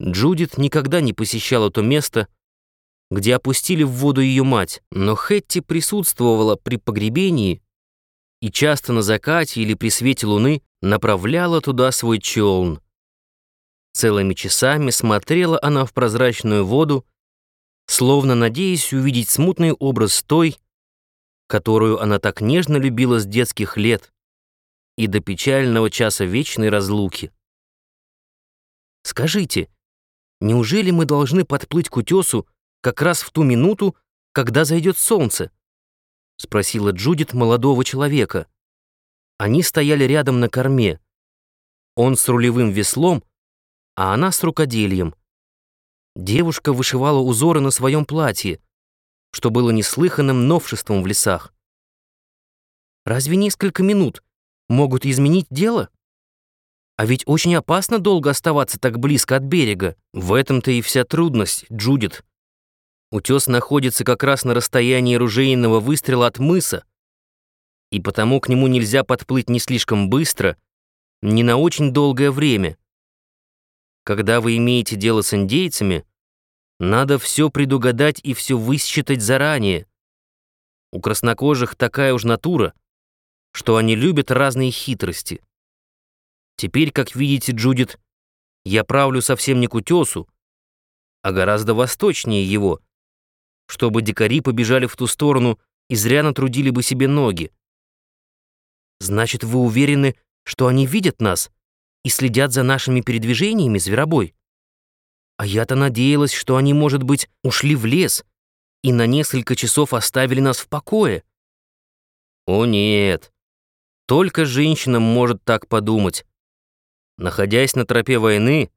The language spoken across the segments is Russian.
Джудит никогда не посещала то место, где опустили в воду ее мать, но Хетти присутствовала при погребении и часто на закате или при свете луны направляла туда свой челн. Целыми часами смотрела она в прозрачную воду, словно надеясь увидеть смутный образ той, которую она так нежно любила с детских лет и до печального часа вечной разлуки. «Скажите, неужели мы должны подплыть к утесу как раз в ту минуту, когда зайдет солнце?» — спросила Джудит молодого человека. Они стояли рядом на корме. Он с рулевым веслом, а она с рукоделием. Девушка вышивала узоры на своем платье, что было неслыханным новшеством в лесах. Разве несколько минут могут изменить дело? А ведь очень опасно долго оставаться так близко от берега. В этом-то и вся трудность, Джудит. Утес находится как раз на расстоянии ружейного выстрела от мыса, и потому к нему нельзя подплыть ни слишком быстро, ни на очень долгое время. Когда вы имеете дело с индейцами, надо все предугадать и все высчитать заранее. У краснокожих такая уж натура, что они любят разные хитрости. Теперь, как видите, Джудит, я правлю совсем не к утесу, а гораздо восточнее его, чтобы дикари побежали в ту сторону и зря натрудили бы себе ноги. Значит, вы уверены, что они видят нас? и следят за нашими передвижениями, зверобой. А я-то надеялась, что они, может быть, ушли в лес и на несколько часов оставили нас в покое. О нет, только женщина может так подумать. Находясь на тропе войны,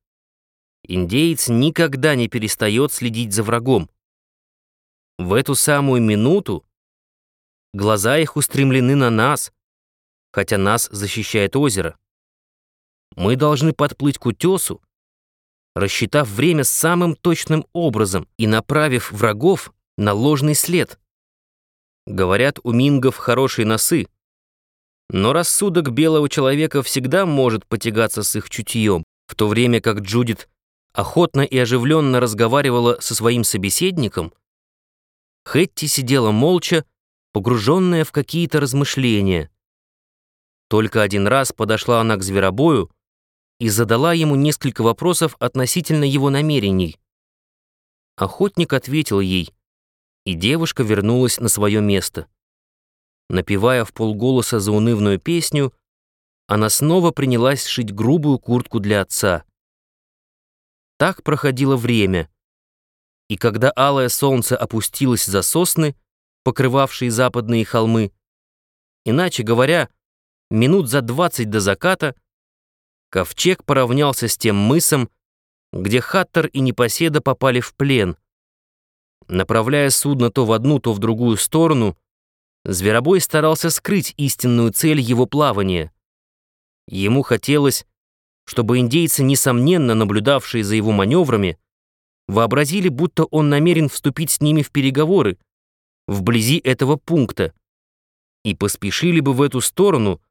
индеец никогда не перестает следить за врагом. В эту самую минуту глаза их устремлены на нас, хотя нас защищает озеро. Мы должны подплыть к утесу, рассчитав время самым точным образом и направив врагов на ложный след. Говорят, у мингов хорошие носы, но рассудок белого человека всегда может потягаться с их чутьем, в то время как Джудит охотно и оживленно разговаривала со своим собеседником, Хетти сидела молча, погруженная в какие-то размышления. Только один раз подошла она к зверобою, и задала ему несколько вопросов относительно его намерений. Охотник ответил ей, и девушка вернулась на свое место. Напевая в полголоса заунывную песню, она снова принялась шить грубую куртку для отца. Так проходило время, и когда алое солнце опустилось за сосны, покрывавшие западные холмы, иначе говоря, минут за двадцать до заката, Ковчег поравнялся с тем мысом, где Хаттер и Непоседа попали в плен. Направляя судно то в одну, то в другую сторону, Зверобой старался скрыть истинную цель его плавания. Ему хотелось, чтобы индейцы, несомненно наблюдавшие за его маневрами, вообразили, будто он намерен вступить с ними в переговоры вблизи этого пункта и поспешили бы в эту сторону,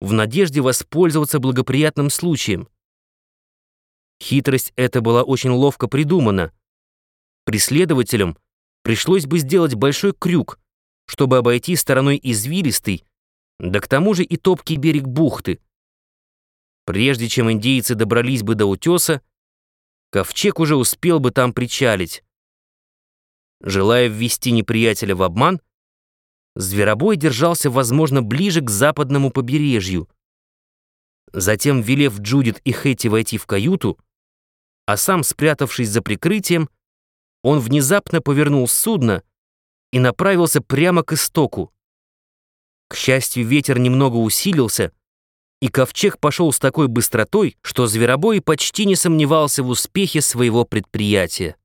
в надежде воспользоваться благоприятным случаем. Хитрость эта была очень ловко придумана. Преследователям пришлось бы сделать большой крюк, чтобы обойти стороной извилистый, да к тому же и топкий берег бухты. Прежде чем индейцы добрались бы до утеса, ковчег уже успел бы там причалить. Желая ввести неприятеля в обман, Зверобой держался, возможно, ближе к западному побережью. Затем, велев Джудит и Хэти войти в каюту, а сам, спрятавшись за прикрытием, он внезапно повернул судно и направился прямо к истоку. К счастью, ветер немного усилился, и ковчег пошел с такой быстротой, что Зверобой почти не сомневался в успехе своего предприятия.